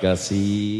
Terima kasih.